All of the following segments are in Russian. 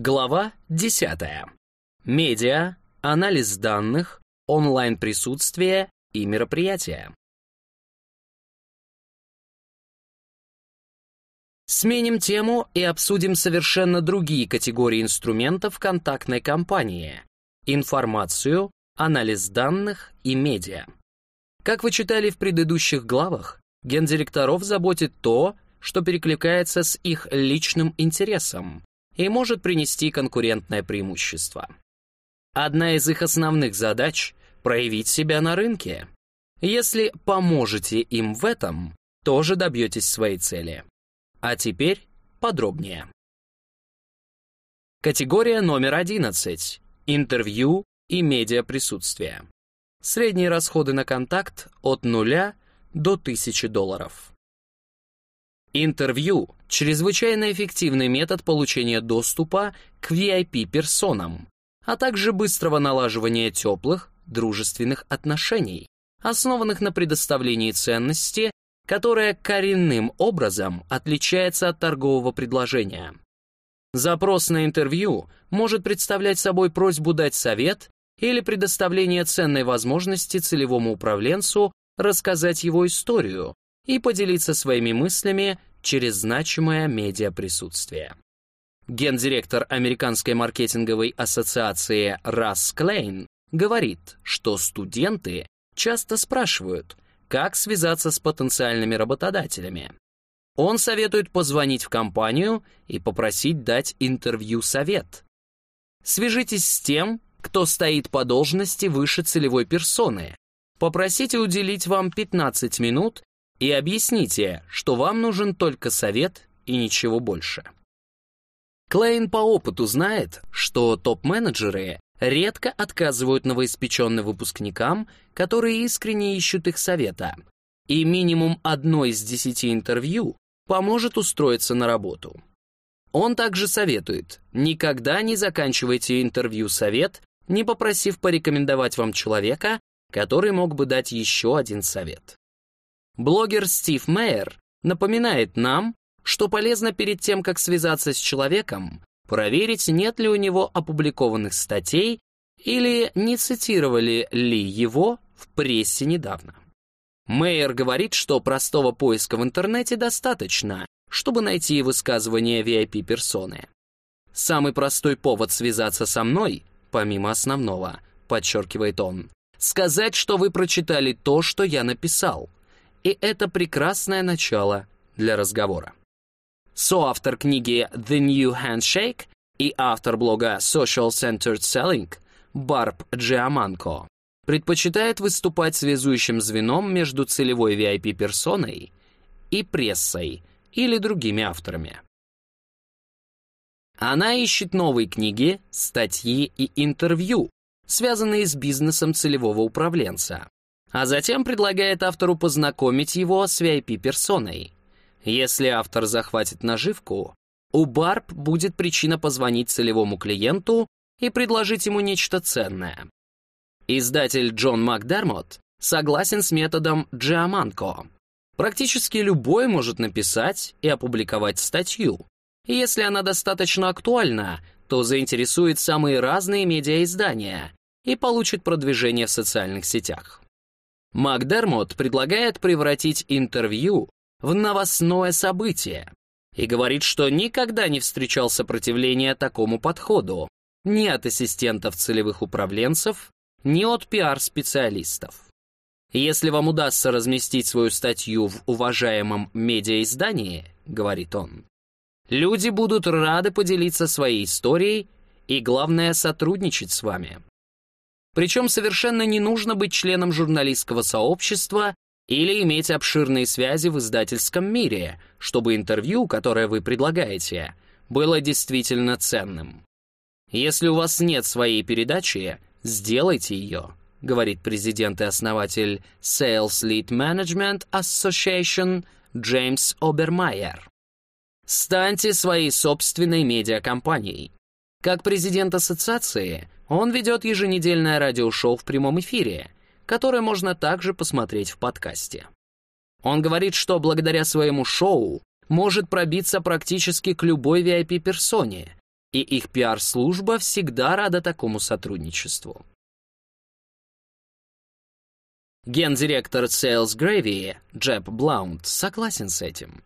Глава 10. Медиа, анализ данных, онлайн-присутствие и мероприятия. Сменим тему и обсудим совершенно другие категории инструментов контактной кампании — информацию, анализ данных и медиа. Как вы читали в предыдущих главах, гендиректоров заботит то, что перекликается с их личным интересом, и может принести конкурентное преимущество. Одна из их основных задач — проявить себя на рынке. Если поможете им в этом, тоже добьетесь своей цели. А теперь подробнее. Категория номер 11. Интервью и медиаприсутствие. Средние расходы на контакт от 0 до 1000 долларов. Интервью — чрезвычайно эффективный метод получения доступа к VIP-персонам, а также быстрого налаживания теплых, дружественных отношений, основанных на предоставлении ценности, которая коренным образом отличается от торгового предложения. Запрос на интервью может представлять собой просьбу дать совет или предоставление ценной возможности целевому управленцу рассказать его историю, и поделиться своими мыслями через значимое медиаприсутствие. Гендиректор Американской маркетинговой ассоциации Расс Клейн говорит, что студенты часто спрашивают, как связаться с потенциальными работодателями. Он советует позвонить в компанию и попросить дать интервью-совет. Свяжитесь с тем, кто стоит по должности выше целевой персоны. Попросите уделить вам 15 минут и объясните, что вам нужен только совет и ничего больше. Клейн по опыту знает, что топ-менеджеры редко отказывают новоиспеченным выпускникам, которые искренне ищут их совета, и минимум одно из десяти интервью поможет устроиться на работу. Он также советует, никогда не заканчивайте интервью-совет, не попросив порекомендовать вам человека, который мог бы дать еще один совет. Блогер Стив Мейер напоминает нам, что полезно перед тем, как связаться с человеком, проверить, нет ли у него опубликованных статей или не цитировали ли его в прессе недавно. Мейер говорит, что простого поиска в интернете достаточно, чтобы найти высказывание VIP-персоны. Самый простой повод связаться со мной, помимо основного, подчеркивает он, сказать, что вы прочитали то, что я написал, и это прекрасное начало для разговора. Соавтор книги «The New Handshake» и автор блога Social Centered Selling Барб Джиаманко предпочитает выступать связующим звеном между целевой VIP-персоной и прессой или другими авторами. Она ищет новые книги, статьи и интервью, связанные с бизнесом целевого управленца, а затем предлагает автору познакомить его с VIP-персоной. Если автор захватит наживку, у Барб будет причина позвонить целевому клиенту и предложить ему нечто ценное. Издатель Джон Макдермот согласен с методом Джиаманко. Практически любой может написать и опубликовать статью. И если она достаточно актуальна, то заинтересует самые разные медиаиздания и получит продвижение в социальных сетях. Макдермот предлагает превратить интервью в новостное событие и говорит, что никогда не встречал сопротивления такому подходу ни от ассистентов целевых управленцев, ни от пиар-специалистов. Если вам удастся разместить свою статью в уважаемом медиаиздании, говорит он, люди будут рады поделиться своей историей и, главное, сотрудничать с вами. Причем совершенно не нужно быть членом журналистского сообщества или иметь обширные связи в издательском мире, чтобы интервью, которое вы предлагаете, было действительно ценным. Если у вас нет своей передачи, сделайте ее, говорит президент и основатель Sales Lead Management Association Джеймс Обермайер. Станьте своей собственной медиакомпанией. Как президент ассоциации, он ведет еженедельное радиошоу в прямом эфире, которое можно также посмотреть в подкасте. Он говорит, что благодаря своему шоу может пробиться практически к любой VIP-персоне и их пиар-служба всегда рада такому сотрудничеству. Гендиректор Sales Gravy Джеб Блаунд согласен с этим.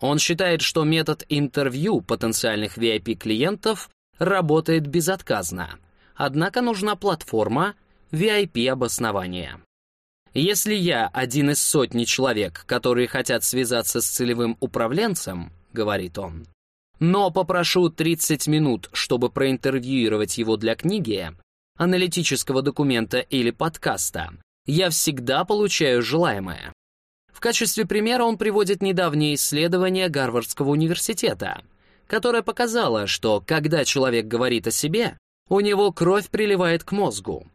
Он считает, что метод интервью потенциальных VIP-клиентов работает безотказно, однако нужна платформа VIP-обоснования. Если я один из сотни человек, которые хотят связаться с целевым управленцем, говорит он, но попрошу 30 минут, чтобы проинтервьюировать его для книги, аналитического документа или подкаста, я всегда получаю желаемое. В качестве примера он приводит недавнее исследование Гарвардского университета, которое показало, что когда человек говорит о себе, у него кровь приливает к мозгу.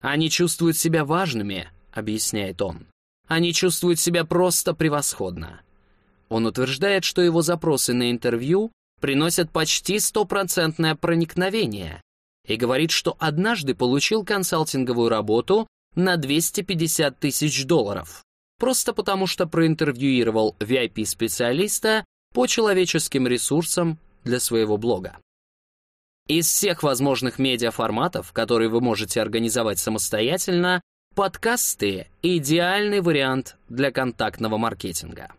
Они чувствуют себя важными, объясняет он. Они чувствуют себя просто превосходно. Он утверждает, что его запросы на интервью приносят почти стопроцентное проникновение и говорит, что однажды получил консалтинговую работу на 250 тысяч долларов, просто потому что проинтервьюировал VIP-специалиста по человеческим ресурсам для своего блога. Из всех возможных медиаформатов, которые вы можете организовать самостоятельно, подкасты — идеальный вариант для контактного маркетинга.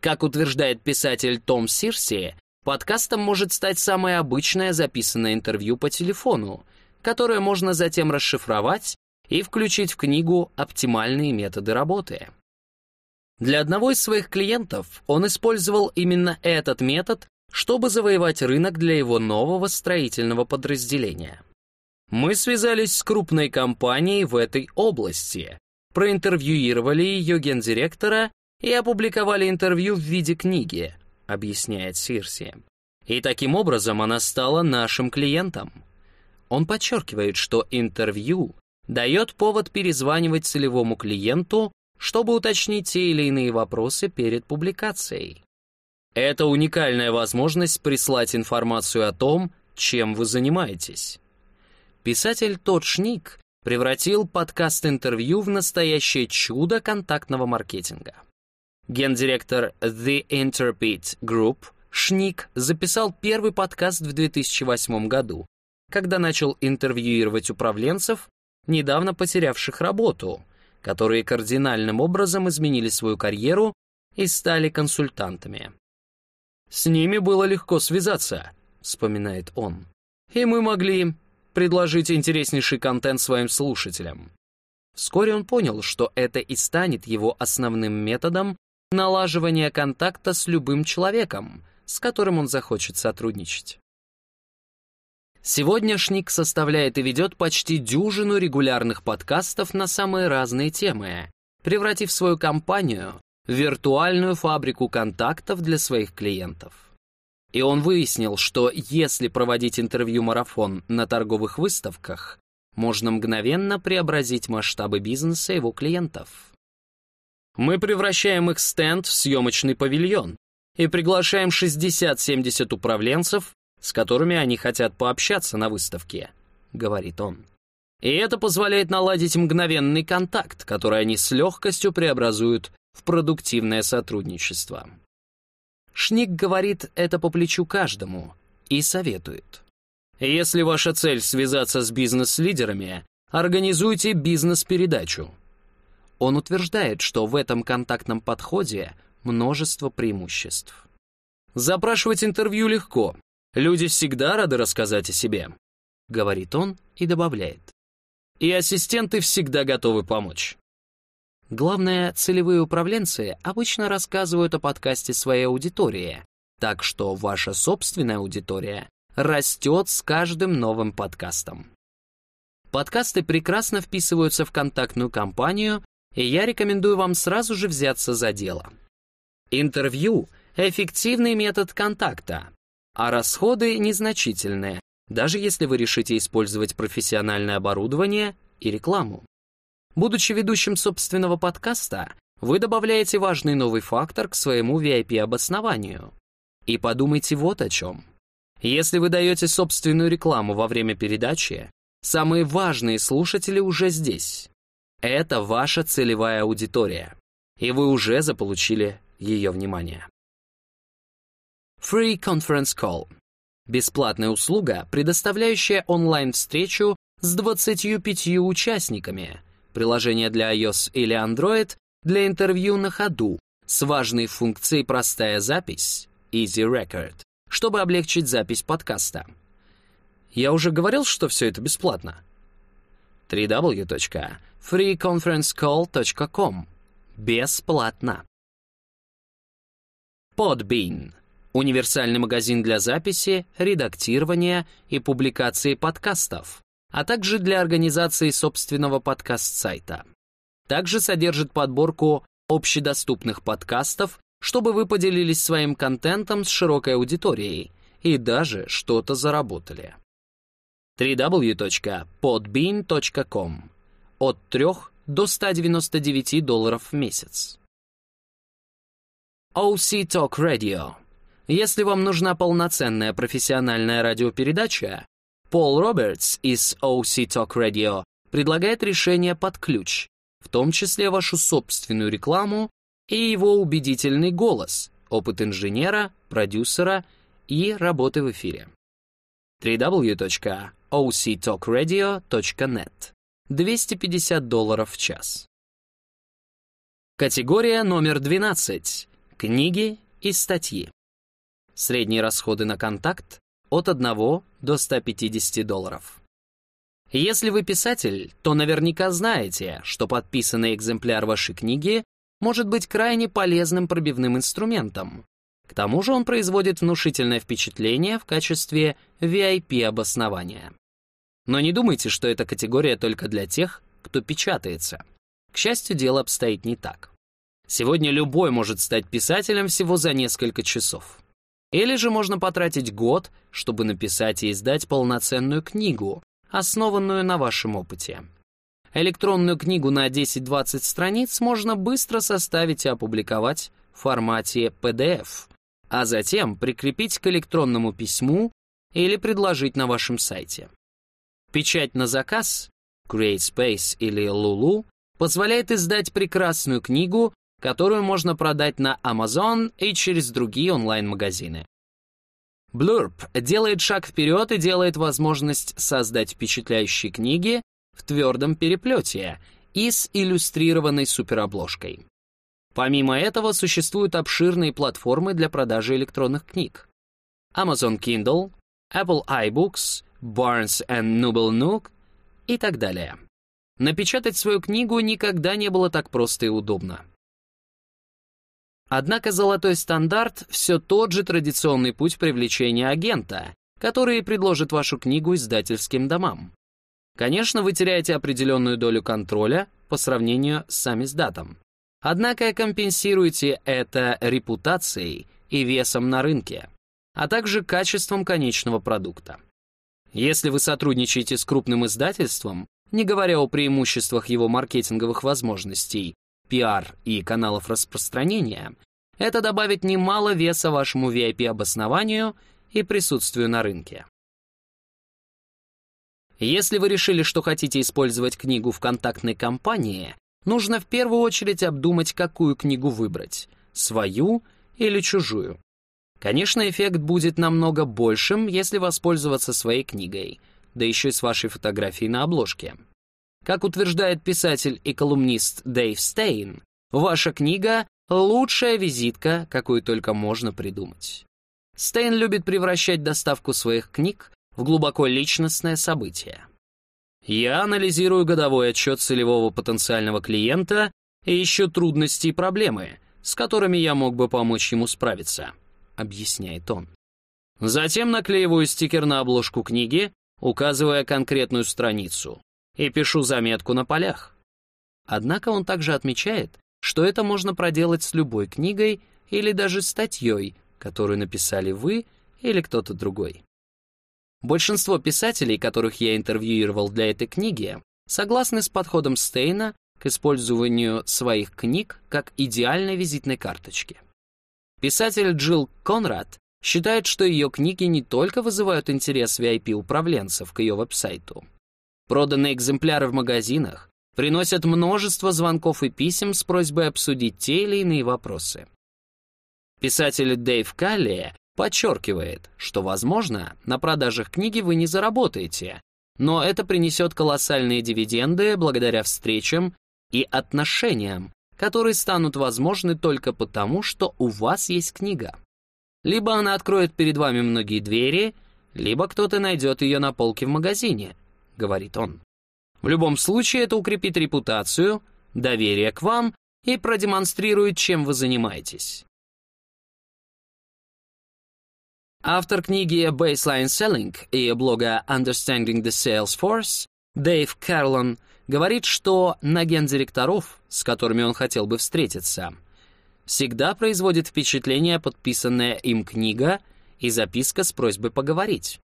Как утверждает писатель Том Сирси, подкастом может стать самое обычное записанное интервью по телефону, которое можно затем расшифровать и включить в книгу оптимальные методы работы. Для одного из своих клиентов он использовал именно этот метод, чтобы завоевать рынок для его нового строительного подразделения. Мы связались с крупной компанией в этой области, проинтервьюировали ее гендиректора и опубликовали интервью в виде книги, объясняет Сирси. И таким образом она стала нашим клиентом. Он подчеркивает, что интервью дает повод перезванивать целевому клиенту чтобы уточнить те или иные вопросы перед публикацией. Это уникальная возможность прислать информацию о том, чем вы занимаетесь. Писатель Тодд Шник превратил подкаст-интервью в настоящее чудо контактного маркетинга. Гендиректор The Interpret Group Шник записал первый подкаст в 2008 году, когда начал интервьюировать управленцев, недавно потерявших работу, которые кардинальным образом изменили свою карьеру и стали консультантами. «С ними было легко связаться», — вспоминает он. «И мы могли предложить интереснейший контент своим слушателям». Вскоре он понял, что это и станет его основным методом налаживания контакта с любым человеком, с которым он захочет сотрудничать. Сегодня Шник составляет и ведет почти дюжину регулярных подкастов на самые разные темы, превратив свою компанию в виртуальную фабрику контактов для своих клиентов. И он выяснил, что если проводить интервью-марафон на торговых выставках, можно мгновенно преобразить масштабы бизнеса его клиентов. Мы превращаем их стенд в съемочный павильон и приглашаем 60-70 управленцев с которыми они хотят пообщаться на выставке», — говорит он. И это позволяет наладить мгновенный контакт, который они с легкостью преобразуют в продуктивное сотрудничество. Шник говорит это по плечу каждому и советует. Если ваша цель связаться с бизнес-лидерами, организуйте бизнес-передачу. Он утверждает, что в этом контактном подходе множество преимуществ. Запрашивать интервью легко, Люди всегда рады рассказать о себе», — говорит он и добавляет. «И ассистенты всегда готовы помочь». Главное, целевые управленцы обычно рассказывают о подкасте своей аудитории, так что ваша собственная аудитория растет с каждым новым подкастом. Подкасты прекрасно вписываются в контактную кампанию, и я рекомендую вам сразу же взяться за дело. Интервью — эффективный метод контакта, а расходы незначительные, даже если вы решите использовать профессиональное оборудование и рекламу. Будучи ведущим собственного подкаста, вы добавляете важный новый фактор к своему VIP-обоснованию. И подумайте вот о чем. Если вы даете собственную рекламу во время передачи, самые важные слушатели уже здесь. Это ваша целевая аудитория, и вы уже заполучили ее внимание. Free Conference Call. Бесплатная услуга, предоставляющая онлайн-встречу с 25 участниками. Приложение для iOS или Android для интервью на ходу с важной функцией «Простая запись» Easy Record, чтобы облегчить запись подкаста. Я уже говорил, что все это бесплатно. www.freeconferencecall.com Бесплатно. Podbean — универсальный магазин для записи, редактирования и публикации подкастов, а также для организации собственного подкаст-сайта. Также содержит подборку общедоступных подкастов, чтобы вы поделились своим контентом с широкой аудиторией и даже что-то заработали. www.podbean.com От 3 до 199 долларов в месяц. OC Talk Radio. Если вам нужна полноценная профессиональная радиопередача, Пол Робертс из OC Talk Radio предлагает решение под ключ, в том числе вашу собственную рекламу и его убедительный голос, опыт инженера, продюсера и работы в эфире. www.octalkradio.net 250 долларов в час. Категория номер 12. Книги и статьи. Средние расходы на контакт от 1 до 150 долларов. Если вы писатель, то наверняка знаете, что подписанный экземпляр вашей книги может быть крайне полезным пробивным инструментом. К тому же он производит внушительное впечатление в качестве VIP-обоснования. Но не думайте, что эта категория только для тех, кто печатается. К счастью, дело обстоит не так. Сегодня любой может стать писателем всего за несколько часов. Или же можно потратить год, чтобы написать и издать полноценную книгу, основанную на вашем опыте. Электронную книгу на 10-20 страниц можно быстро составить и опубликовать в формате PDF, а затем прикрепить к электронному письму или предложить на вашем сайте. Печать на заказ, CreateSpace или Lulu, позволяет издать прекрасную книгу которую можно продать на Amazon и через другие онлайн-магазины. Blurb делает шаг вперед и делает возможность создать впечатляющие книги в твердом переплете и с иллюстрированной суперобложкой. Помимо этого, существуют обширные платформы для продажи электронных книг. Amazon Kindle, Apple iBooks, Barnes Noble Nook и так далее. Напечатать свою книгу никогда не было так просто и удобно. Однако золотой стандарт — все тот же традиционный путь привлечения агента, который предложит вашу книгу издательским домам. Конечно, вы теряете определенную долю контроля по сравнению с сами издатом. Однако компенсируете это репутацией и весом на рынке, а также качеством конечного продукта. Если вы сотрудничаете с крупным издательством, не говоря о преимуществах его маркетинговых возможностей, пиар и каналов распространения, это добавит немало веса вашему VIP-обоснованию и присутствию на рынке. Если вы решили, что хотите использовать книгу в контактной кампании, нужно в первую очередь обдумать, какую книгу выбрать — свою или чужую. Конечно, эффект будет намного большим, если воспользоваться своей книгой, да еще и с вашей фотографией на обложке. Как утверждает писатель и колумнист Дэйв Стейн, ваша книга — лучшая визитка, какую только можно придумать. Стейн любит превращать доставку своих книг в глубоко личностное событие. Я анализирую годовой отчет целевого потенциального клиента и ищу трудности и проблемы, с которыми я мог бы помочь ему справиться, объясняет он. Затем наклеиваю стикер на обложку книги, указывая конкретную страницу, и пишу заметку на полях. Однако он также отмечает, что это можно проделать с любой книгой или даже статьей, которую написали вы или кто-то другой. Большинство писателей, которых я интервьюировал для этой книги, согласны с подходом Стейна к использованию своих книг как идеальной визитной карточки. Писатель Джилл Конрад считает, что ее книги не только вызывают интерес VIP-управленцев к ее веб-сайту, Проданные экземпляры в магазинах приносят множество звонков и писем с просьбой обсудить те или иные вопросы. Писатель Дэйв Калли Подчеркивает, что, возможно, на продажах книги вы не заработаете, но это принесет колоссальные дивиденды благодаря встречам и отношениям, которые станут возможны только потому, что у вас есть книга. Либо она откроет перед вами многие двери, либо кто-то найдет ее на полке в магазине, говорит он. В любом случае это укрепит репутацию, доверие к вам и продемонстрирует, чем вы занимаетесь. Автор книги Baseline Selling и блога Understanding the Sales Force Дэйв Карлон говорит, что на гендиректоров, с которыми он хотел бы встретиться, всегда производит впечатление подписанная им книга и записка с просьбой поговорить.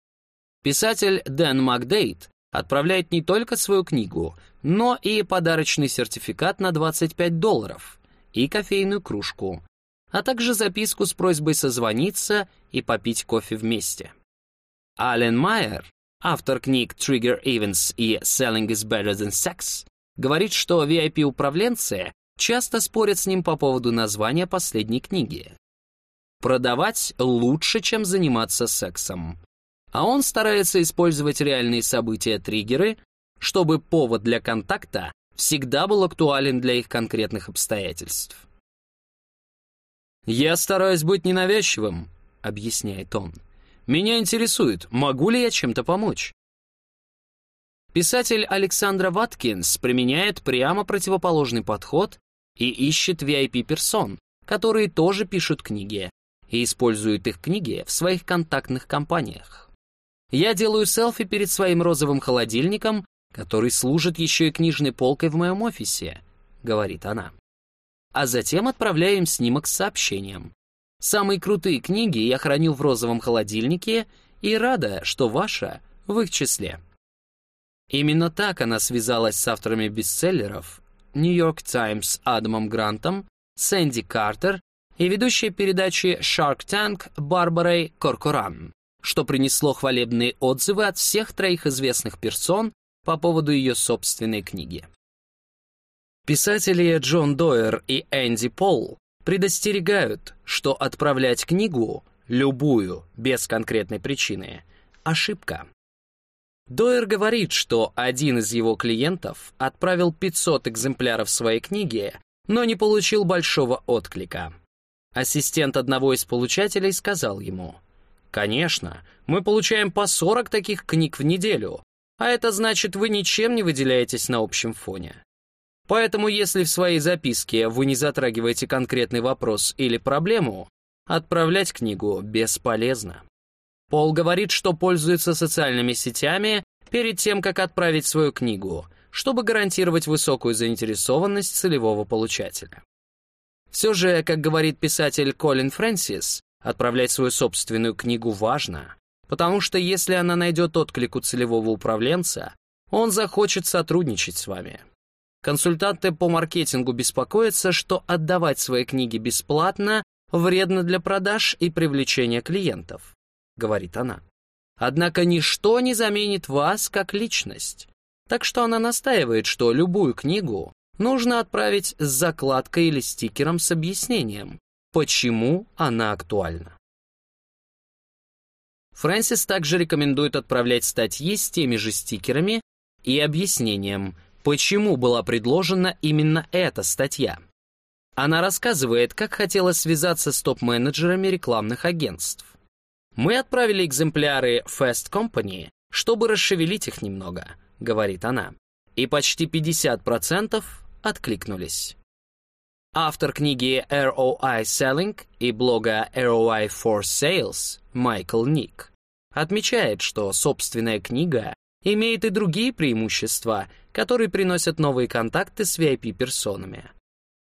Писатель Дэн Макдейт отправляет не только свою книгу, но и подарочный сертификат на 25 долларов и кофейную кружку, а также записку с просьбой созвониться и попить кофе вместе. Ален Майер, автор книг Trigger Events и Selling is Better Than Sex, говорит, что VIP-управленцы часто спорят с ним по поводу названия последней книги. Продавать лучше, чем заниматься сексом. А он старается использовать реальные события-триггеры, чтобы повод для контакта всегда был актуален для их конкретных обстоятельств. «Я стараюсь быть ненавязчивым», — объясняет он. «Меня интересует, могу ли я чем-то помочь?» Писатель Александра Ваткинс применяет прямо противоположный подход и ищет VIP-персон, которые тоже пишут книги, и используют их книги в своих контактных компаниях. Я делаю селфи перед своим розовым холодильником, который служит еще и книжной полкой в моем офисе, говорит она а затем отправляем снимок с сообщением. Самые крутые книги я храню в розовом холодильнике и рада, что ваша в их числе. Именно так она связалась с авторами бестселлеров «Нью-Йорк Таймс» Адамом Грантом, Сэнди Картер и ведущей передачи Shark Tank Барбарой Коркоран, что принесло хвалебные отзывы от всех троих известных персон по поводу ее собственной книги. Писатели Джон Дойер и Энди Пол предостерегают, что отправлять книгу, любую, без конкретной причины, ошибка. Дойер говорит, что один из его клиентов отправил 500 экземпляров своей книги, но не получил большого отклика. Ассистент одного из получателей сказал ему, «Конечно, мы получаем по 40 таких книг в неделю, а это значит, вы ничем не выделяетесь на общем фоне. Поэтому если в своей записке вы не затрагиваете конкретный вопрос или проблему, отправлять книгу бесполезно. Пол говорит, что пользуется социальными сетями перед тем, как отправить свою книгу, чтобы гарантировать высокую заинтересованность целевого получателя. Все же, как говорит писатель Колин Фрэнсис, отправлять свою собственную книгу важно, потому что если она найдет отклик у целевого управленца, он захочет сотрудничать с вами. Консультанты по маркетингу беспокоятся, что отдавать свои книги бесплатно вредно для продаж и привлечения клиентов, говорит она. Однако ничто не заменит вас как личность. Так что она настаивает, что любую книгу нужно отправить с закладкой или стикером с объяснением, почему она актуальна. Фрэнсис также рекомендует отправлять статьи с теми же стикерами и объяснением, почему была предложена именно эта статья. Она рассказывает, как хотела связаться с топ-менеджерами рекламных агентств. «Мы отправили экземпляры Fast Company, чтобы расшевелить их немного», — говорит она. И почти 50% откликнулись. Автор книги ROI Selling и блога ROI for Sales Майкл Ник отмечает, что собственная книга имеет и другие преимущества, которые приносят новые контакты с VIP-персонами.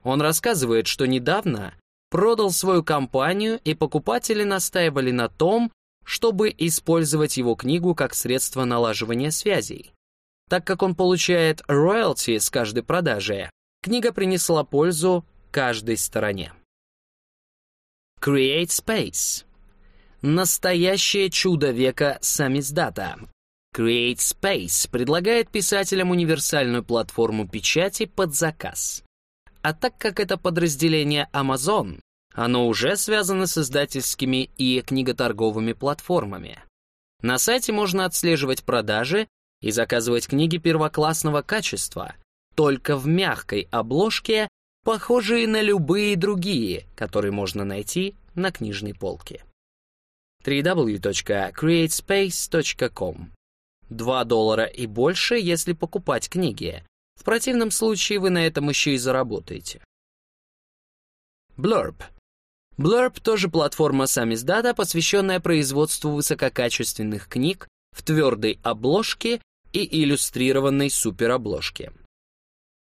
Он рассказывает, что недавно продал свою компанию, и покупатели настаивали на том, чтобы использовать его книгу как средство налаживания связей. Так как он получает роялти с каждой продажи, книга принесла пользу каждой стороне. Create Space. Настоящее чудо века самиздата, Create Space предлагает писателям универсальную платформу печати под заказ. А так как это подразделение Amazon, Оно уже связано с издательскими и книготорговыми платформами. На сайте можно отслеживать продажи и заказывать книги первоклассного качества, только в мягкой обложке, похожие на любые другие, которые можно найти на книжной полке. www.createspace.com 2 доллара и больше, если покупать книги. В противном случае вы на этом еще и заработаете. Blurb Blurb тоже платформа самиздата, посвященная производству высококачественных книг в твердой обложке и иллюстрированной суперобложке.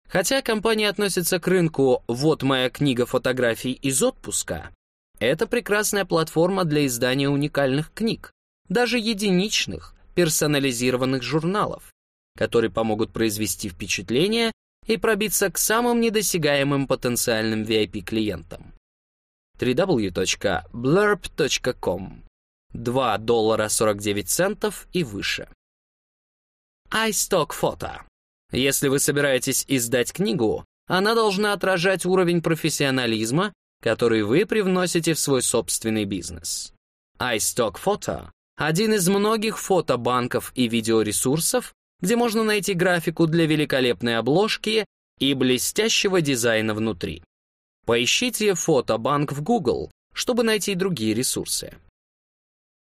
Хотя компания относится к рынку «Вот моя книга фотографий из отпуска», это прекрасная платформа для издания уникальных книг, даже единичных, персонализированных журналов, которые помогут произвести впечатление и пробиться к самым недосягаемым потенциальным VIP-клиентам www.blurb.com 2 доллара 49 центов и выше. iStock Photo. Если вы собираетесь издать книгу, она должна отражать уровень профессионализма, который вы привносите в свой собственный бизнес. iStock Photo — один из многих фотобанков и видеоресурсов, где можно найти графику для великолепной обложки и блестящего дизайна внутри. Поищите фотобанк в Google, чтобы найти другие ресурсы.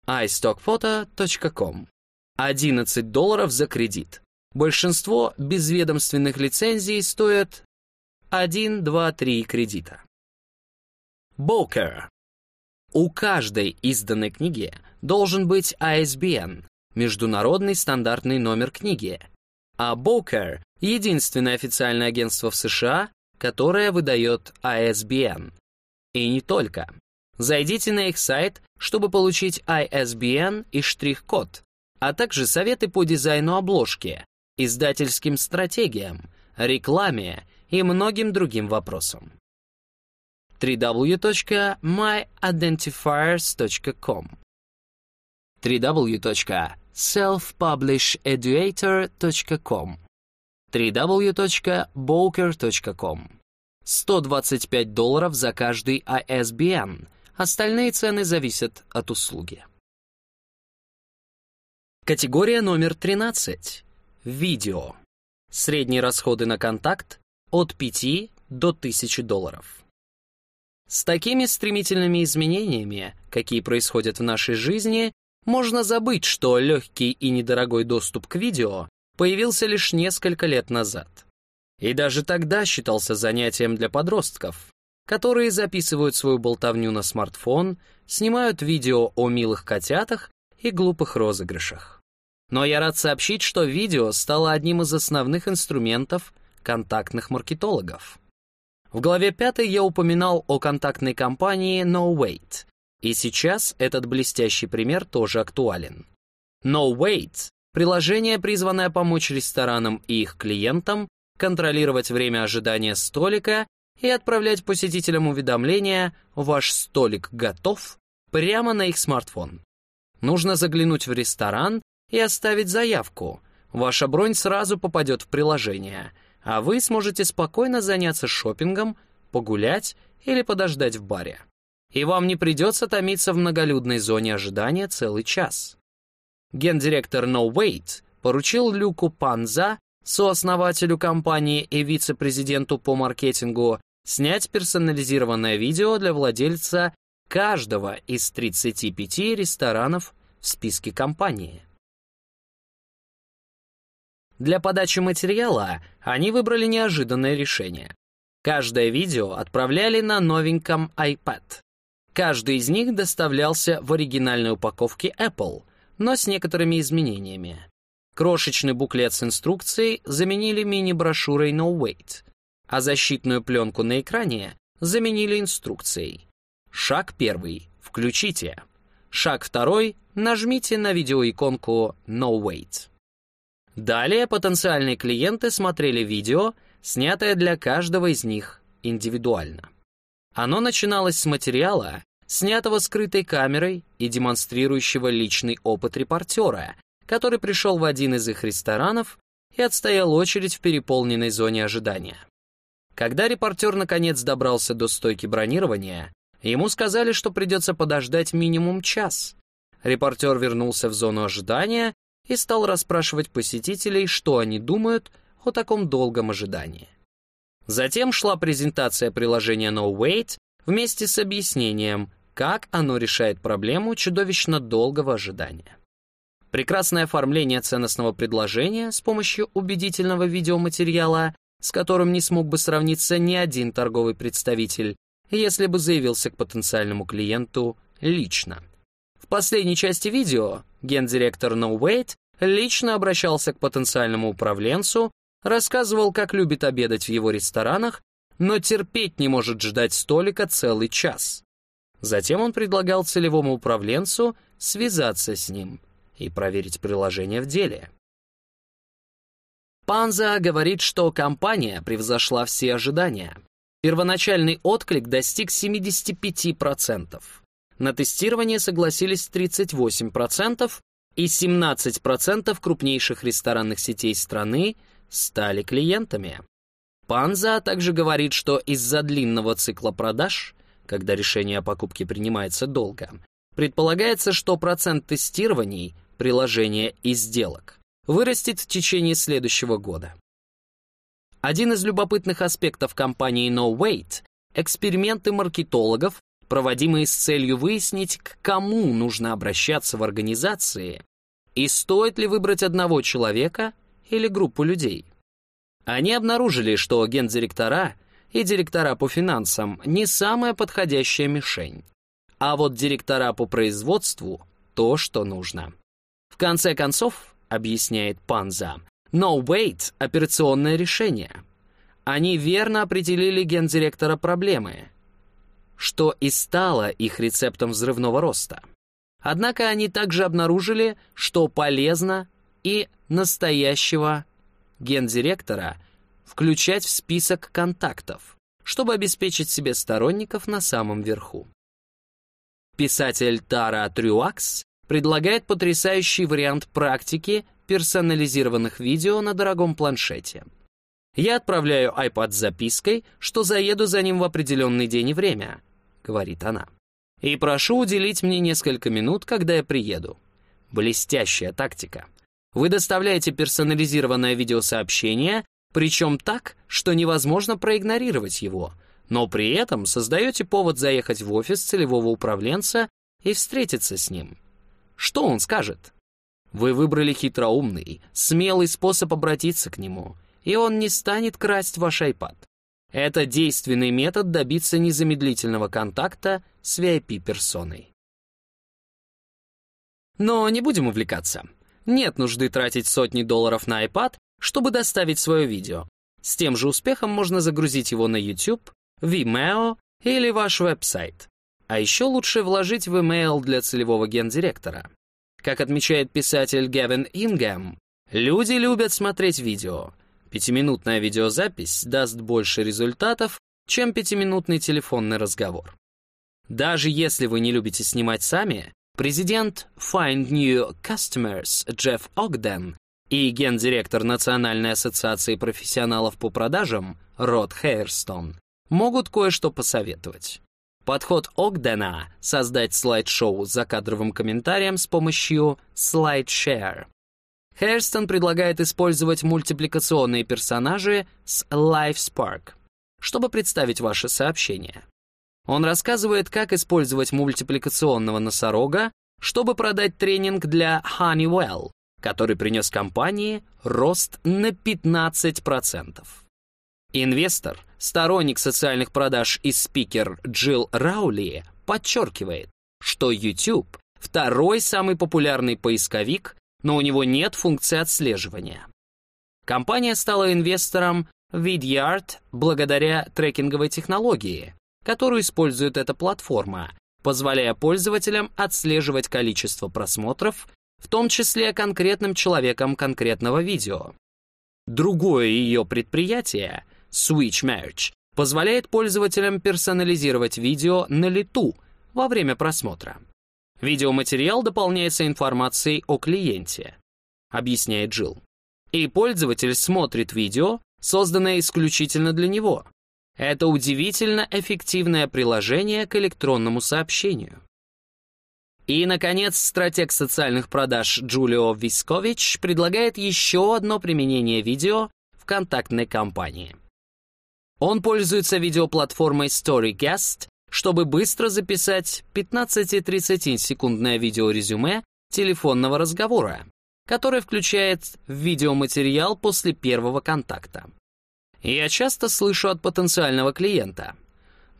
iStockphoto.com 11 долларов за кредит. Большинство безведомственных лицензий стоят 1, 2, 3 кредита. Booker. У каждой изданной книги должен быть ISBN, международный стандартный номер книги, а Booker — единственное официальное агентство в США, которая выдает ISBN. И не только. Зайдите на их сайт, чтобы получить ISBN и штрих-код, а также советы по дизайну обложки, издательским стратегиям, рекламе и многим другим вопросам. www.myidentifiers.com www.selfpublisheducator.com www.boker.com 125 долларов за каждый ISBN. Остальные цены зависят от услуги. Категория номер 13. Видео. Средние расходы на контакт от 5 до 1000 долларов. С такими стремительными изменениями, какие происходят в нашей жизни, можно забыть, что легкий и недорогой доступ к видео появился лишь несколько лет назад. И даже тогда считался занятием для подростков, которые записывают свою болтовню на смартфон, снимают видео о милых котятах и глупых розыгрышах. Но я рад сообщить, что видео стало одним из основных инструментов контактных маркетологов. В главе 5 я упоминал о контактной компании No Wait, и сейчас этот блестящий пример тоже актуален. No Wait Приложение, призванное помочь ресторанам и их клиентам контролировать время ожидания столика и отправлять посетителям уведомления «Ваш столик готов» прямо на их смартфон. Нужно заглянуть в ресторан и оставить заявку. Ваша бронь сразу попадет в приложение, а вы сможете спокойно заняться шопингом, погулять или подождать в баре. И вам не придется томиться в многолюдной зоне ожидания целый час гендиректор No Wait поручил Люку Панза, сооснователю компании и вице-президенту по маркетингу, снять персонализированное видео для владельца каждого из 35 ресторанов в списке компании. Для подачи материала они выбрали неожиданное решение. Каждое видео отправляли на новеньком iPad. Каждый из них доставлялся в оригинальной упаковке Apple — но с некоторыми изменениями. Крошечный буклет с инструкцией заменили мини-брошюрой No Wait, а защитную пленку на экране заменили инструкцией. Шаг первый — включите. Шаг второй — нажмите на видеоиконку No Wait. Далее потенциальные клиенты смотрели видео, снятое для каждого из них индивидуально. Оно начиналось с материала, снятого скрытой камерой и демонстрирующего личный опыт репортера, который пришел в один из их ресторанов и отстоял очередь в переполненной зоне ожидания. Когда репортер наконец добрался до стойки бронирования, Ему сказали, что придется подождать минимум час. Репортер вернулся в зону ожидания и стал расспрашивать посетителей, что они думают о таком долгом ожидании. Затем шла презентация приложения No Wait вместе с объяснением, как оно решает проблему чудовищно долгого ожидания. Прекрасное оформление ценностного предложения с помощью убедительного видеоматериала, с которым не смог бы сравниться ни один торговый представитель, если бы заявился к потенциальному клиенту лично. В последней части видео гендиректор No Wait лично обращался к потенциальному управленцу, рассказывал, как любит обедать в его ресторанах, но терпеть не может ждать столика целый час. Затем он предлагал целевому управленцу связаться с ним и проверить приложение в деле. Панза говорит, что компания превзошла все ожидания. Первоначальный отклик достиг 75%. На тестирование согласились 38%, и 17% крупнейших ресторанных сетей страны стали клиентами. Панза также говорит, что из-за длинного цикла продаж, когда решение о покупке принимается долго, предполагается, что процент тестирований, приложения и сделок вырастет в течение следующего года. Один из любопытных аспектов компании No Wait — эксперименты маркетологов, проводимые с целью выяснить, к кому нужно обращаться в организации и стоит ли выбрать одного человека или группу людей. Они обнаружили, что гендиректора и директора по финансам не самая подходящая мишень, а вот директора по производству — то, что нужно. В конце концов, объясняет Панза, No Wait — операционное решение. Они верно определили гендиректора проблемы, что и стало их рецептом взрывного роста. Однако они также обнаружили, что полезно и настоящего гендиректора включать в список контактов, чтобы обеспечить себе сторонников на самом верху. Писатель Тара Трюакс предлагает потрясающий вариант практики персонализированных видео на дорогом планшете. «Я отправляю iPad с запиской, что заеду за ним в определенный день и время», — говорит она. «И прошу уделить мне несколько минут, когда я приеду». Блестящая тактика. Вы доставляете персонализированное видеосообщение, причем так, что невозможно проигнорировать его, но при этом создаете повод заехать в офис целевого управленца и встретиться с ним. Что он скажет? Вы выбрали хитроумный, смелый способ обратиться к нему, и он не станет красть ваш iPad. Это действенный метод добиться незамедлительного контакта с VIP-персоной. Но не будем увлекаться. Нет нужды тратить сотни долларов на iPad, чтобы доставить свое видео. С тем же успехом можно загрузить его на YouTube, Vimeo или ваш веб-сайт. А еще лучше вложить в email для целевого гендиректора. Как отмечает писатель Гевин Ингем, люди любят смотреть видео. Пятиминутная видеозапись даст больше результатов, чем пятиминутный телефонный разговор. Даже если вы не любите снимать сами, президент Find New Customers Джефф Огден и гендиректор Национальной ассоциации профессионалов по продажам Род Хейрстон могут кое-что посоветовать. Подход Огдена — создать слайд-шоу с закадровым комментарием с помощью SlideShare. Хейрстон предлагает использовать мультипликационные персонажи с LiveSpark, чтобы представить ваше сообщение. Он рассказывает, как использовать мультипликационного носорога, чтобы продать тренинг для Honeywell, который принес компании рост на 15%. Инвестор, сторонник социальных продаж и спикер Джилл Раули подчеркивает, что YouTube — второй самый популярный поисковик, но у него нет функции отслеживания. Компания стала инвестором Vidyard благодаря трекинговой технологии, которую использует эта платформа, позволяя пользователям отслеживать количество просмотров, в том числе конкретным человеком конкретного видео. Другое ее предприятие, Switch Merge, позволяет пользователям персонализировать видео на лету во время просмотра. Видеоматериал дополняется информацией о клиенте, объясняет Джилл. И пользователь смотрит видео, созданное исключительно для него. Это удивительно эффективное приложение к электронному сообщению. И, наконец, стратег социальных продаж Джулио Вискович предлагает еще одно применение видео в контактной кампании. Он пользуется видеоплатформой StoryGuest, чтобы быстро записать 15-30 секундное видеорезюме телефонного разговора, которое включает видеоматериал после первого контакта. Я часто слышу от потенциального клиента.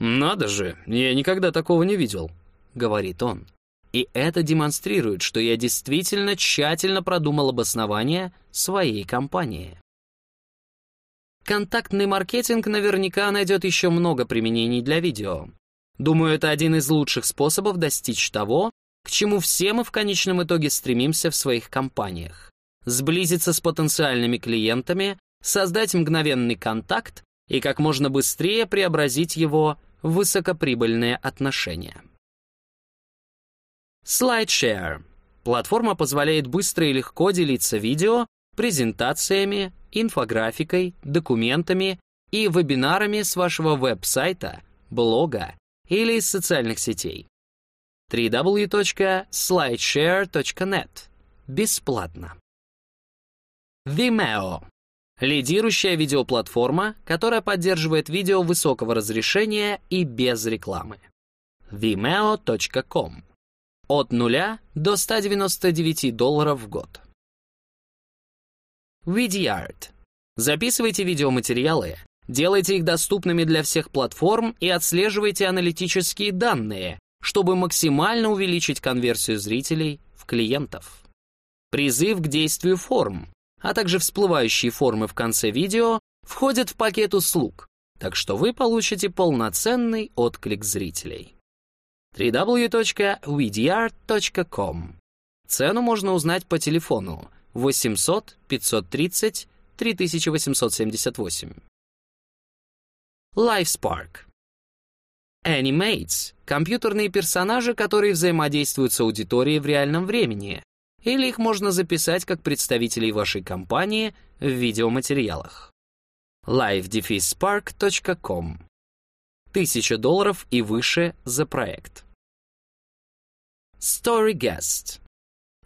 «Надо же, я никогда такого не видел», — говорит он. И это демонстрирует, что я действительно тщательно продумал обоснование своей компании. Контактный маркетинг наверняка найдет еще много применений для видео. Думаю, это один из лучших способов достичь того, к чему все мы в конечном итоге стремимся в своих компаниях. Сблизиться с потенциальными клиентами, создать мгновенный контакт и как можно быстрее преобразить его в высокоприбыльные отношения. SlideShare. Платформа позволяет быстро и легко делиться видео, презентациями, инфографикой, документами и вебинарами с вашего веб-сайта, блога или из социальных сетей. www.slideshare.net. Бесплатно. Vimeo. Лидирующая видеоплатформа, которая поддерживает видео высокого разрешения и без рекламы. vimeo.com от 0 до 199 долларов в год. Vidyard. Записывайте видеоматериалы, делайте их доступными для всех платформ и отслеживайте аналитические данные, чтобы максимально увеличить конверсию зрителей в клиентов. Призыв к действию форм, а также всплывающие формы в конце видео входят в пакет услуг, так что вы получите полноценный отклик зрителей www.wedyard.com. Цену можно узнать по телефону 800 530 3878. LifeSpark. Animates — компьютерные персонажи, которые взаимодействуют с аудиторией в реальном времени, или их можно записать как представителей вашей компании в видеоматериалах. live-spark.com 1000 долларов и выше за проект. StoryGuest.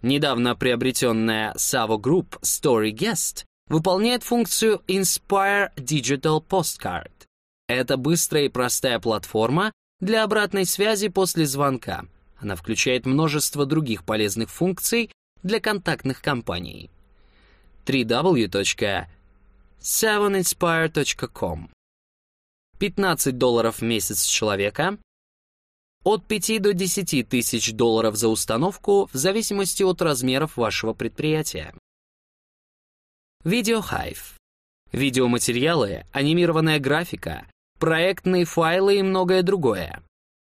Недавно приобретенная Savo Group StoryGuest выполняет функцию Inspire Digital Postcard. Это быстрая и простая платформа для обратной связи после звонка. Она включает множество других полезных функций для контактных компаний. www.7inspire.com 15 долларов в месяц человека, от 5 до 10 тысяч долларов за установку в зависимости от размеров вашего предприятия. Видеохайв. Видеоматериалы, анимированная графика, проектные файлы и многое другое.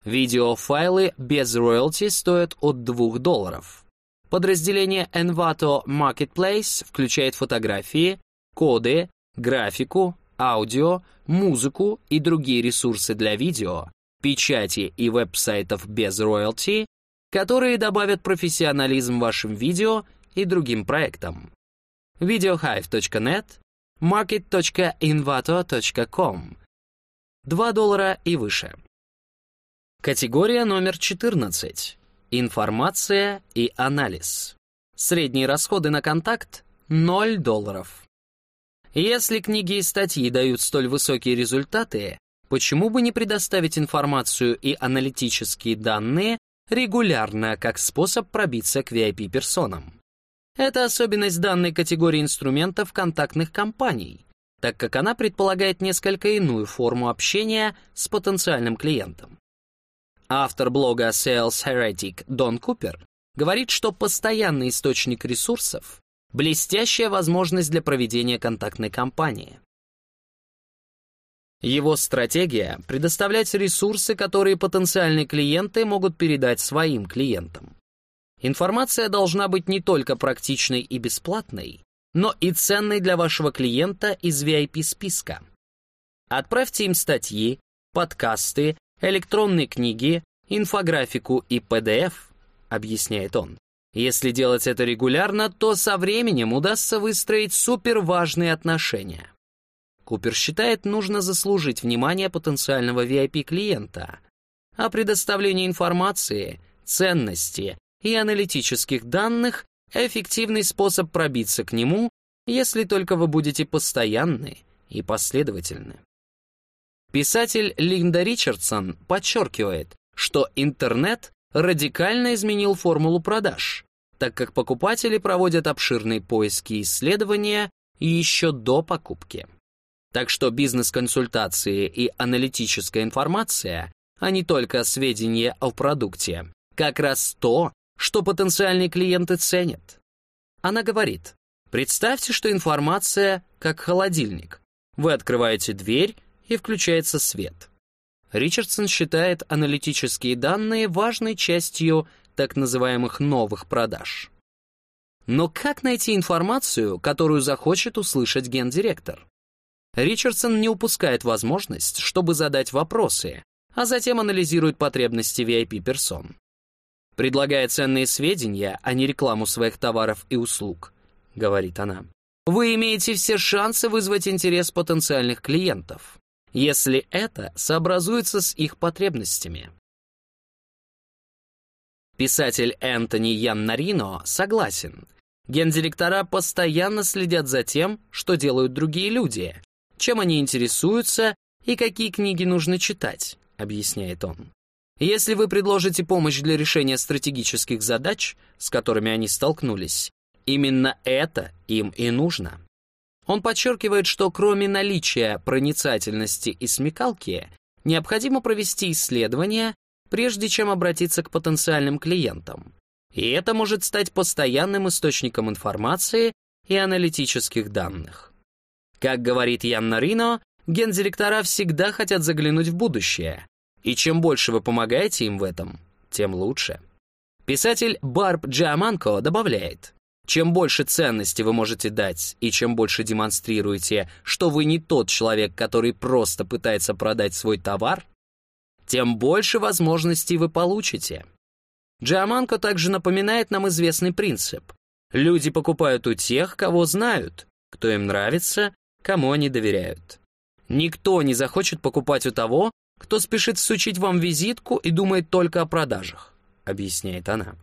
Видеофайлы без роялти стоят от 2 долларов. Подразделение Envato Marketplace включает фотографии, коды, графику, аудио, музыку и другие ресурсы для видео, печати и веб-сайтов без роялти, которые добавят профессионализм вашим видео и другим проектам. videohive.net, market.invato.com 2 доллара и выше. Категория номер 14. Информация и анализ. Средние расходы на контакт – 0 долларов. Если книги и статьи дают столь высокие результаты, почему бы не предоставить информацию и аналитические данные регулярно как способ пробиться к VIP-персонам? Это особенность данной категории инструментов контактных компаний, так как она предполагает несколько иную форму общения с потенциальным клиентом. Автор блога Sales Heretic Дон Купер говорит, что постоянный источник ресурсов блестящая возможность для проведения контактной кампании. Его стратегия — предоставлять ресурсы, которые потенциальные клиенты могут передать своим клиентам. Информация должна быть не только практичной и бесплатной, но и ценной для вашего клиента из VIP-списка. Отправьте им статьи, подкасты, электронные книги, инфографику и PDF, объясняет он. Если делать это регулярно, то со временем удастся выстроить суперважные отношения. Купер считает, нужно заслужить внимание потенциального VIP-клиента, а предоставление информации, ценности и аналитических данных — эффективный способ пробиться к нему, если только вы будете постоянны и последовательны. Писатель Линда Ричардсон подчеркивает, что интернет радикально изменил формулу продаж, так как покупатели проводят обширные поиски и исследования еще до покупки. Так что бизнес-консультации и аналитическая информация, а не только сведения о продукте, как раз то, что потенциальные клиенты ценят. Она говорит, представьте, что информация как холодильник. Вы открываете дверь, и включается свет. Ричардсон считает аналитические данные важной частью так называемых новых продаж. Но как найти информацию, которую захочет услышать гендиректор? Ричардсон не упускает возможность, чтобы задать вопросы, а затем анализирует потребности VIP-персон. Предлагая ценные сведения, а не рекламу своих товаров и услуг, говорит она, вы имеете все шансы вызвать интерес потенциальных клиентов, если это сообразуется с их потребностями. Писатель Энтони Яннарино согласен. Гендиректора постоянно следят за тем, что делают другие люди, чем они интересуются и какие книги нужно читать, объясняет он. Если вы предложите помощь для решения стратегических задач, с которыми они столкнулись, именно это им и нужно. Он подчеркивает, что кроме наличия проницательности и смекалки, необходимо провести исследования, прежде чем обратиться к потенциальным клиентам. И это может стать постоянным источником информации и аналитических данных. Как говорит Янна Рино, гендиректора всегда хотят заглянуть в будущее, и чем больше вы помогаете им в этом, тем лучше. Писатель Барб Джиаманко добавляет, чем больше ценности вы можете дать, и чем больше демонстрируете, что вы не тот человек, который просто пытается продать свой товар, тем больше возможностей вы получите. Джиаманко также напоминает нам известный принцип. Люди покупают у тех, кого знают, кто им нравится кому они доверяют. Никто не захочет покупать у того, кто спешит всучить вам визитку и думает только о продажах, объясняет она.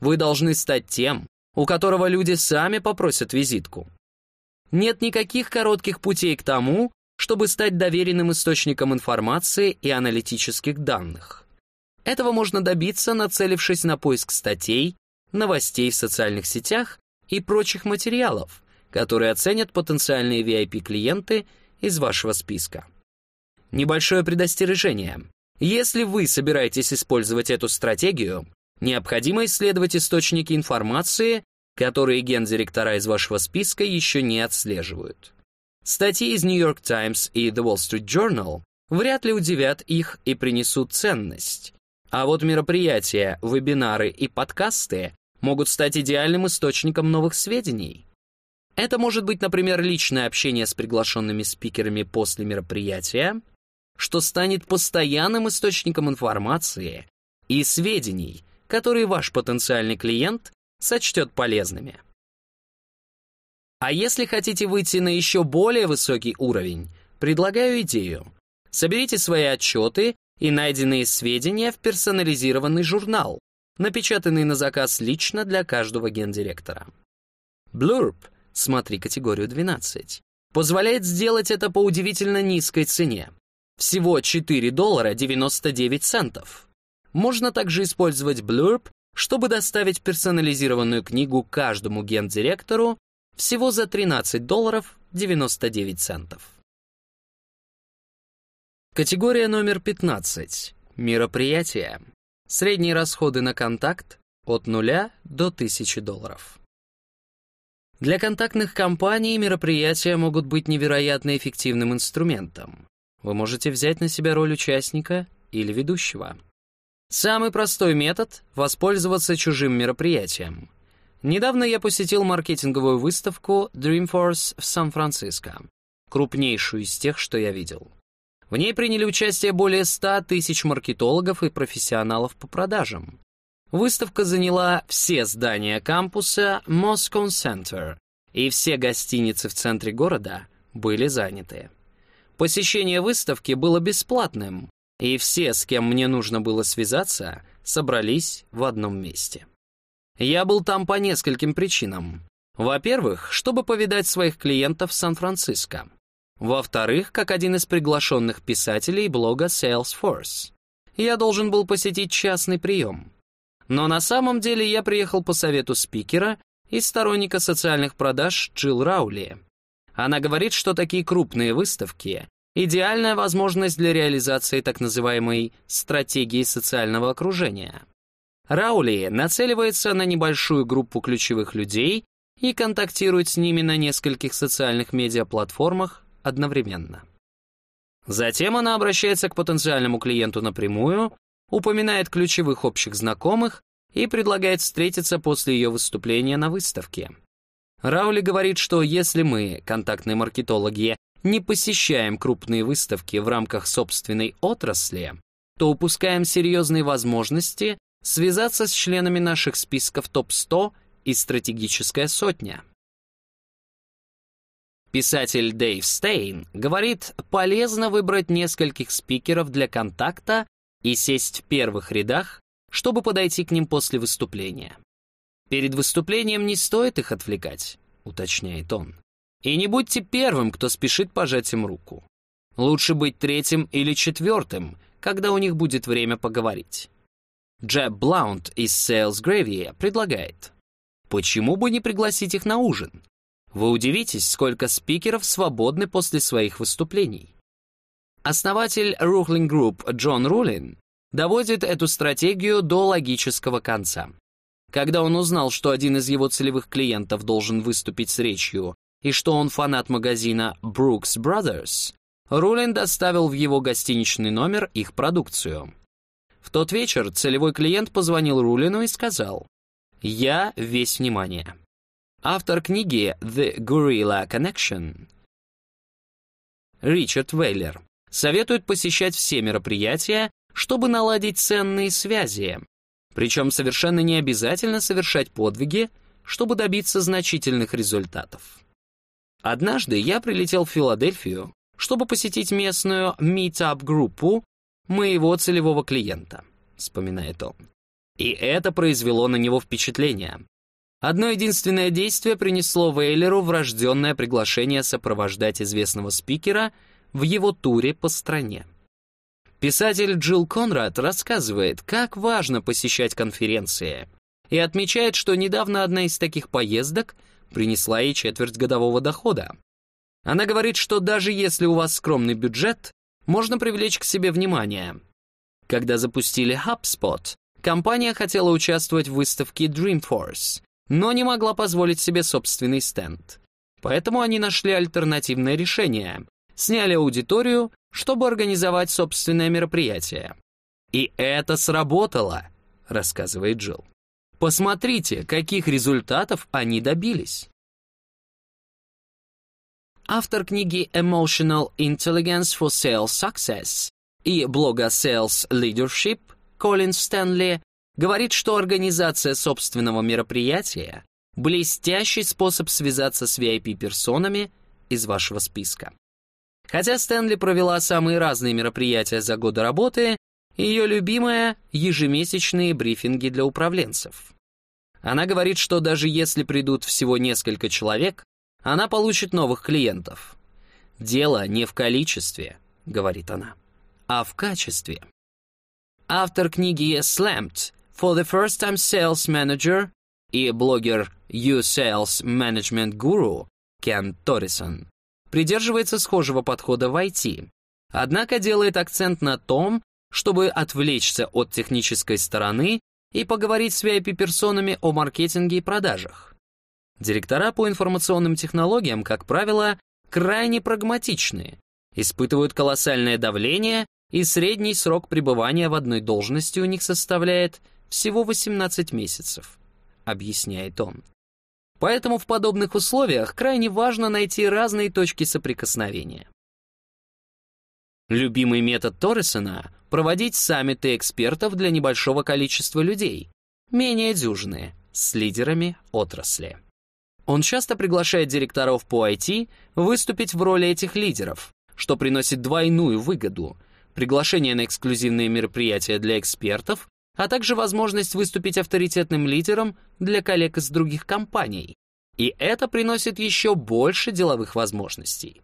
Вы должны стать тем, у которого люди сами попросят визитку. Нет никаких коротких путей к тому, чтобы стать доверенным источником информации и аналитических данных. Этого можно добиться, нацелившись на поиск статей, новостей в социальных сетях и прочих материалов, которые оценят потенциальные VIP-клиенты из вашего списка. Небольшое предостережение. Если вы собираетесь использовать эту стратегию, необходимо исследовать источники информации, которые гендиректора из вашего списка еще не отслеживают. Статьи из New York Times и The Wall Street Journal вряд ли удивят их и принесут ценность. А вот мероприятия, вебинары и подкасты могут стать идеальным источником новых сведений. Это может быть, например, личное общение с приглашенными спикерами после мероприятия, что станет постоянным источником информации и сведений, которые ваш потенциальный клиент сочтет полезными. А если хотите выйти на еще более высокий уровень, предлагаю идею. Соберите свои отчеты и найденные сведения в персонализированный журнал, напечатанный на заказ лично для каждого гендиректора. Blurb — смотри категорию 12, позволяет сделать это по удивительно низкой цене. Всего 4 доллара 99 центов. Можно также использовать Blurb, чтобы доставить персонализированную книгу каждому гендиректору всего за 13 долларов 99 центов. Категория номер 15. Мероприятия. Средние расходы на контакт от 0 до 1000 долларов. Для контактных компаний мероприятия могут быть невероятно эффективным инструментом. Вы можете взять на себя роль участника или ведущего. Самый простой метод — воспользоваться чужим мероприятием. Недавно я посетил маркетинговую выставку Dreamforce в Сан-Франциско, крупнейшую из тех, что я видел. В ней приняли участие более 100 тысяч маркетологов и профессионалов по продажам. Выставка заняла все здания кампуса Moscow Center, и все гостиницы в центре города были заняты. Посещение выставки было бесплатным, и все, с кем мне нужно было связаться, собрались в одном месте. Я был там по нескольким причинам. Во-первых, чтобы повидать своих клиентов в Сан-Франциско. Во-вторых, как один из приглашенных писателей блога Salesforce. Я должен был посетить частный прием. Но на самом деле я приехал по совету спикера и сторонника социальных продаж Джилл Раули. Она говорит, что такие крупные выставки — идеальная возможность для реализации так называемой «стратегии социального окружения». Раули нацеливается на небольшую группу ключевых людей и контактирует с ними на нескольких социальных медиаплатформах одновременно. Затем она обращается к потенциальному клиенту напрямую, упоминает ключевых общих знакомых и предлагает встретиться после ее выступления на выставке. Раули говорит, что если мы, контактные маркетологи, не посещаем крупные выставки в рамках собственной отрасли, то упускаем серьезные возможности связаться с членами наших списков топ-100 и стратегическая сотня. Писатель Дэйв Стейн говорит, полезно выбрать нескольких спикеров для контакта и сесть в первых рядах, чтобы подойти к ним после выступления. Перед выступлением не стоит их отвлекать, уточняет он. И не будьте первым, кто спешит пожать им руку. Лучше быть третьим или четвертым, когда у них будет время поговорить. Джеб Блаунт из Sales Gravy предлагает, почему бы не пригласить их на ужин? Вы удивитесь, сколько спикеров свободны после своих выступлений. Основатель Ruhling Group Джон Рулин доводит эту стратегию до логического конца. Когда он узнал, что один из его целевых клиентов должен выступить с речью и что он фанат магазина Brooks Brothers, Рулин доставил в его гостиничный номер их продукцию. В тот вечер целевой клиент позвонил Рулину и сказал «Я весь внимание». Автор книги «The Gorilla Connection» Ричард Вейлер советует посещать все мероприятия, чтобы наладить ценные связи. Причем совершенно не обязательно совершать подвиги, чтобы добиться значительных результатов. Однажды я прилетел в Филадельфию, чтобы посетить местную meetup-группу моего целевого клиента, вспоминает он. И это произвело на него впечатление. Одно единственное действие принесло Вейлеру врожденное приглашение сопровождать известного спикера в его туре по стране. Писатель Джилл Конрад рассказывает, как важно посещать конференции, и отмечает, что недавно одна из таких поездок принесла ей четверть годового дохода. Она говорит, что даже если у вас скромный бюджет, можно привлечь к себе внимание. Когда запустили HubSpot, компания хотела участвовать в выставке Dreamforce, но не могла позволить себе собственный стенд. Поэтому они нашли альтернативное решение сняли аудиторию, чтобы организовать собственное мероприятие. И это сработало, рассказывает Джилл. Посмотрите, каких результатов они добились. Автор книги Emotional Intelligence for Sales Success и блога Sales Leadership Колин Стэнли говорит, что организация собственного мероприятия – блестящий способ связаться с VIP-персонами из вашего списка. Хотя Стэнли провела самые разные мероприятия за годы работы, ее любимое — ежемесячные брифинги для управленцев. Она говорит, что даже если придут всего несколько человек, она получит новых клиентов. «Дело не в количестве», — говорит она, — «а в качестве». Автор книги «Slammed» for the First Time Sales Manager и блогер You Sales Management Guru Кен Торрисон придерживается схожего подхода в IT, однако делает акцент на том, чтобы отвлечься от технической стороны и поговорить с VIP-персонами о маркетинге и продажах. Директора по информационным технологиям, как правило, крайне прагматичны, испытывают колоссальное давление, и средний срок пребывания в одной должности у них составляет всего 18 месяцев, объясняет он. Поэтому в подобных условиях крайне важно найти разные точки соприкосновения. Любимый метод Торресона — проводить саммиты экспертов для небольшого количества людей, менее дюжные, с лидерами отрасли. Он часто приглашает директоров по IT выступить в роли этих лидеров, что приносит двойную выгоду — приглашение на эксклюзивные мероприятия для экспертов, а также возможность выступить авторитетным лидером для коллег из других компаний. И это приносит еще больше деловых возможностей.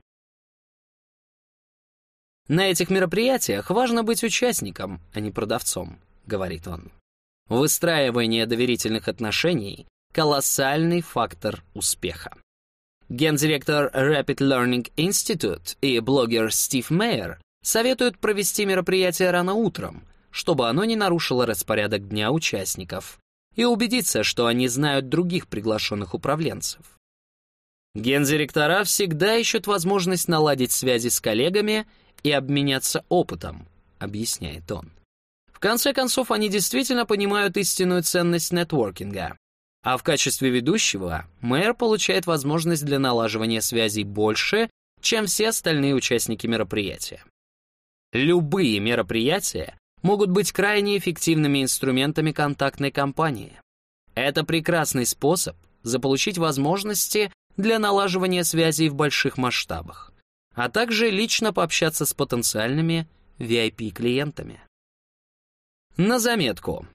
На этих мероприятиях важно быть участником, а не продавцом, говорит он. Выстраивание доверительных отношений — колоссальный фактор успеха. Гендиректор Rapid Learning Institute и блогер Стив Мейер советуют провести мероприятие рано утром, чтобы оно не нарушило распорядок дня участников, и убедиться, что они знают других приглашенных управленцев. Гендиректора всегда ищут возможность наладить связи с коллегами и обменяться опытом, объясняет он. В конце концов, они действительно понимают истинную ценность нетворкинга. А в качестве ведущего мэр получает возможность для налаживания связей больше, чем все остальные участники мероприятия. Любые мероприятия могут быть крайне эффективными инструментами контактной кампании. Это прекрасный способ заполучить возможности для налаживания связей в больших масштабах а также лично пообщаться с потенциальными VIP-клиентами. На заметку.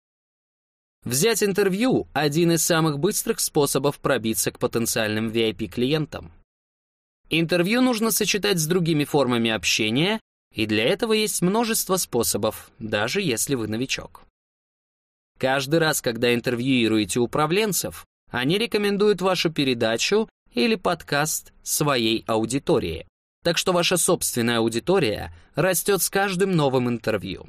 Взять интервью – один из самых быстрых способов пробиться к потенциальным VIP-клиентам. Интервью нужно сочетать с другими формами общения, и для этого есть множество способов, даже если вы новичок. Каждый раз, когда интервьюируете управленцев, они рекомендуют вашу передачу или подкаст своей аудитории так что ваша собственная аудитория растет с каждым новым интервью.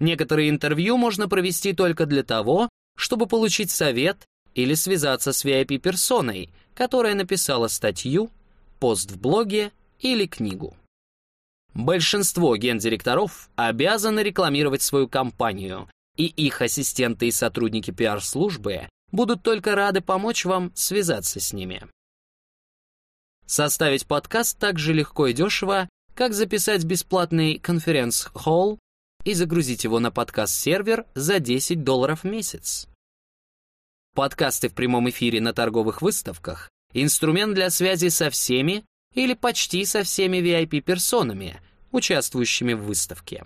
Некоторые интервью можно провести только для того, чтобы получить совет или связаться с VIP-персоной, которая написала статью, пост в блоге или книгу. Большинство гендиректоров обязаны рекламировать свою компанию, и их ассистенты и сотрудники пиар-службы будут только рады помочь вам связаться с ними. Составить подкаст так же легко и дешево, как записать бесплатный конференц-холл и загрузить его на подкаст-сервер за 10 долларов в месяц. Подкасты в прямом эфире на торговых выставках — инструмент для связи со всеми или почти со всеми VIP-персонами, участвующими в выставке.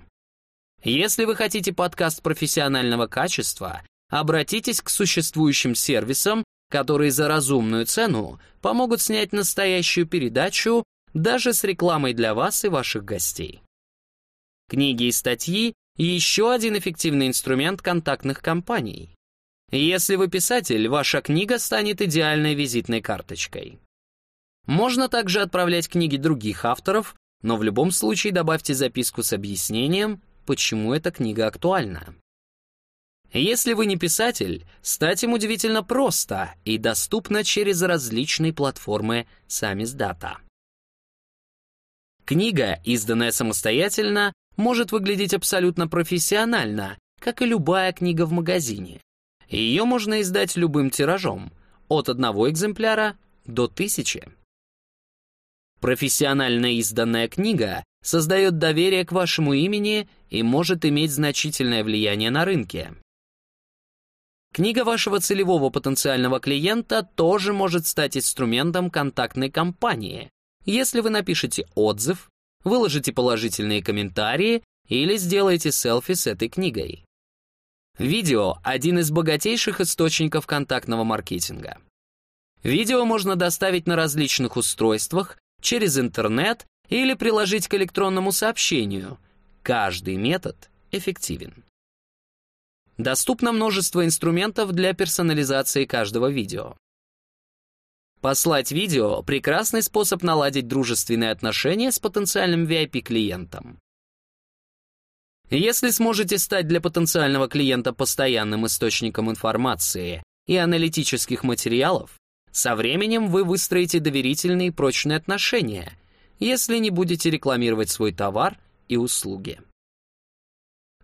Если вы хотите подкаст профессионального качества, обратитесь к существующим сервисам которые за разумную цену помогут снять настоящую передачу даже с рекламой для вас и ваших гостей. Книги и статьи — еще один эффективный инструмент контактных компаний. Если вы писатель, ваша книга станет идеальной визитной карточкой. Можно также отправлять книги других авторов, но в любом случае добавьте записку с объяснением, почему эта книга актуальна. Если вы не писатель, стать им удивительно просто и доступно через различные платформы самиздата. Книга, изданная самостоятельно, может выглядеть абсолютно профессионально, как и любая книга в магазине. Ее можно издать любым тиражом, от одного экземпляра до тысячи. Профессионально изданная книга создает доверие к вашему имени и может иметь значительное влияние на рынке. Книга вашего целевого потенциального клиента тоже может стать инструментом контактной кампании, если вы напишете отзыв, выложите положительные комментарии или сделаете селфи с этой книгой. Видео — один из богатейших источников контактного маркетинга. Видео можно доставить на различных устройствах, через интернет или приложить к электронному сообщению. Каждый метод эффективен. Доступно множество инструментов для персонализации каждого видео. Послать видео – прекрасный способ наладить дружественные отношения с потенциальным VIP-клиентом. Если сможете стать для потенциального клиента постоянным источником информации и аналитических материалов, со временем вы выстроите доверительные и прочные отношения, если не будете рекламировать свой товар и услуги.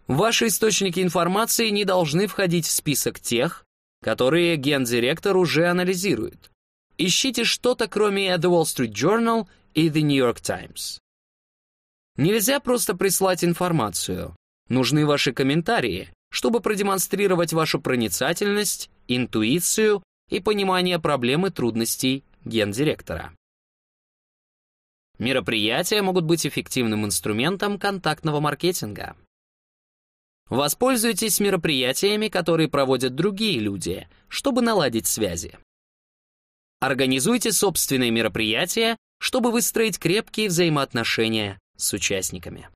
Ваши источники информации не должны входить в список тех, которые гендиректор уже анализирует. Ищите что-то, кроме The Wall Street Journal и The New York Times. Нельзя просто прислать информацию. Нужны ваши комментарии, чтобы продемонстрировать вашу проницательность, интуицию и понимание проблемы трудностей гендиректора. Мероприятия могут быть эффективным инструментом контактного маркетинга. Воспользуйтесь мероприятиями, которые проводят другие люди, чтобы наладить связи. Организуйте собственные мероприятия, чтобы выстроить крепкие взаимоотношения с участниками.